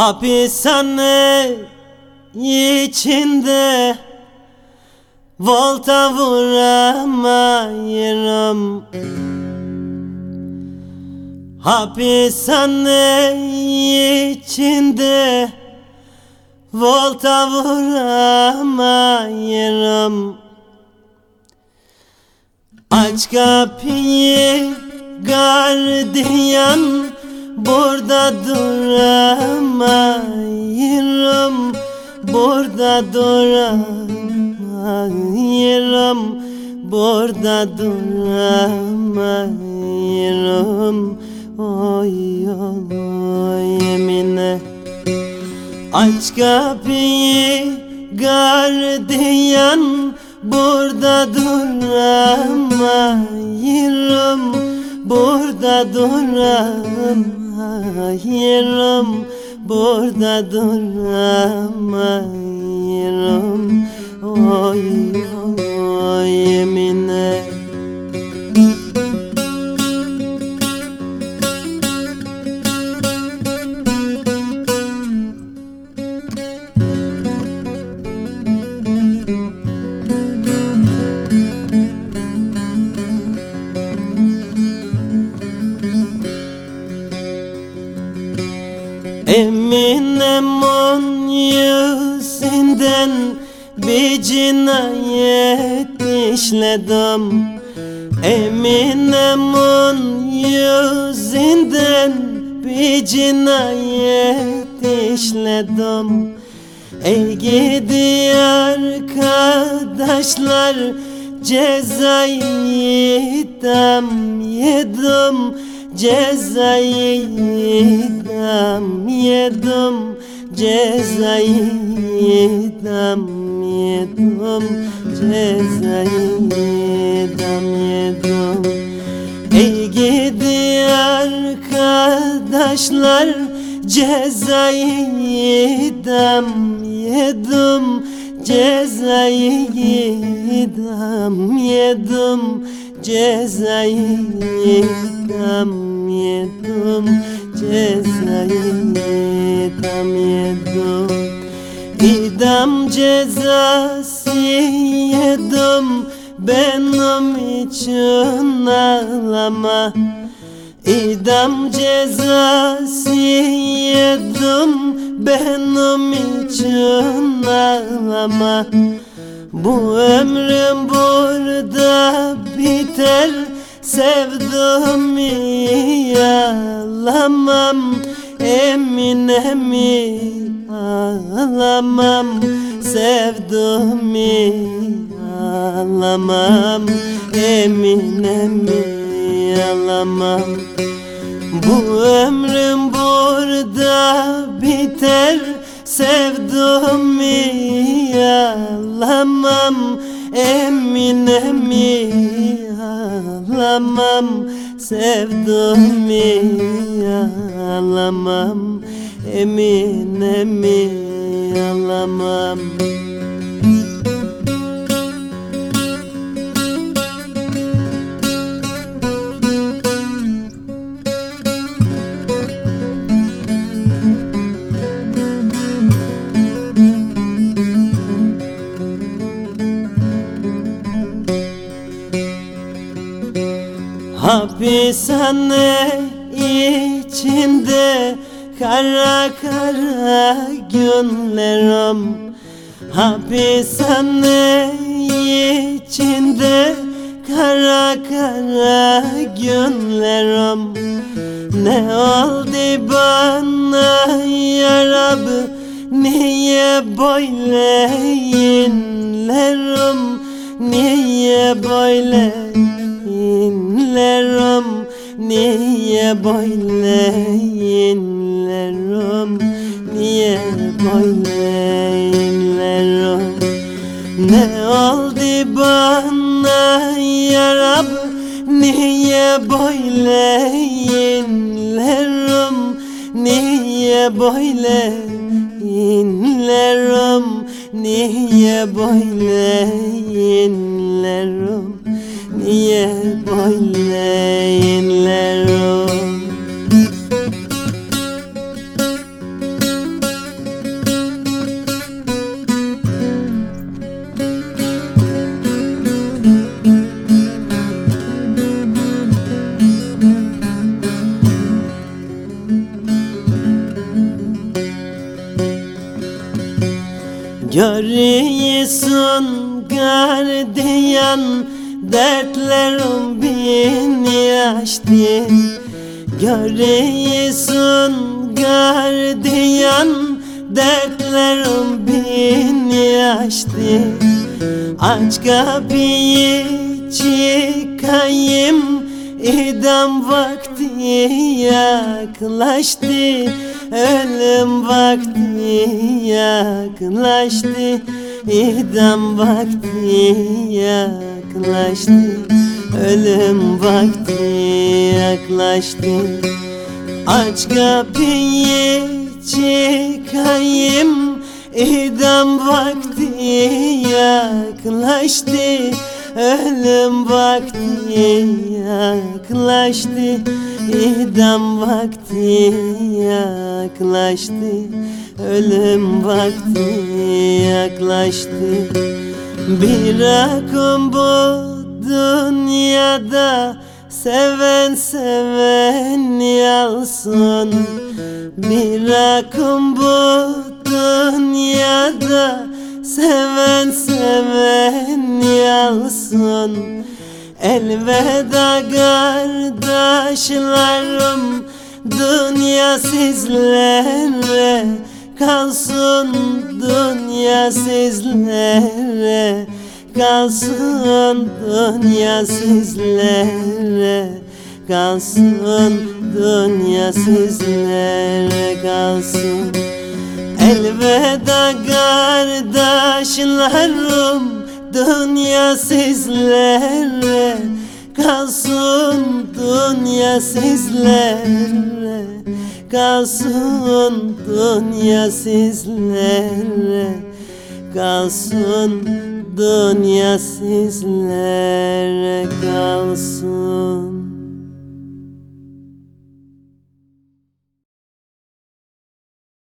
Hapishane içinde Volta vuramıyorum Hapishane içinde Volta vuramıyorum Aç kapıyı gardiyan Burada duramıyorum Burada duramıyorum Burada duramıyorum Oy oy yemine. Aç kapıyı gardiyan. Burada duramıyorum Burada duramıyorum Burada duramıyorum. Oy yüzünden bir cinayet işledim. Eminem on yüzünden bir cinayet işledim. Ey gidi arkadaşlar cezayı idam yedim. Cezayı idam yedim Cezayı idam yedim Cezayı idam yedim Ey gidi arkadaşlar Cezayı idam yedim Cezayı idam yedim Cezayı idam yedim Cezayı idam yedim İdam cezası yedim Benim için ağlama. İdam cezası yedim Benim için ağlama. Bu ömrüm burada biter Sevdiğimi ağlamam Eminemi ağlamam Sevdiğimi ağlamam Eminemi ağlamam. Bu ömrüm burada biter Sevdiğimi ağlamam Eminemi ağlamam Sevdiğimi ağlamam. Eminemi ağlamam Hapishane içinde? Kara kara günlerim. Hapishane içinde? Kara kara günlerim. Ne oldu bana yarabı Niye böyle inlerim Niye böyle inlerim Niye böyle inlerim Niye böyle Ne oldu bana yarab Niye böyle inlerim Niye böyle inlerim Niye böyle diye oynayınlar o Görüyorsun gardiyan. Dertlerim bin yaştı Görüyorsun gardiyan. Dertlerim bin yaştı Aç kapıyı çıkayım. İdam vakti yaklaştı. Ölüm vakti yaklaştı. İdam vakti yaklaştı Ölüm vakti yaklaştı. Aç kapıyı çıkayım. İdam vakti yaklaştı. Ölüm vakti yaklaştı. İdam vakti yaklaştı. Ölüm vakti yaklaştı Bir akım bu dünyada Seven seven yalsın. Bir akım bu dünyada Seven seven yalsın. Elveda kardeşlerim Dünya sizlere kalsın Dünya sizlere kalsın Dünya sizlere kalsın Dünya sizlere kalsın. Elveda kardeşlerim Dünya sizlere kalsın Dünya sizlere kalsın Dünya sizlere kalsın Dünya sizlere kalsın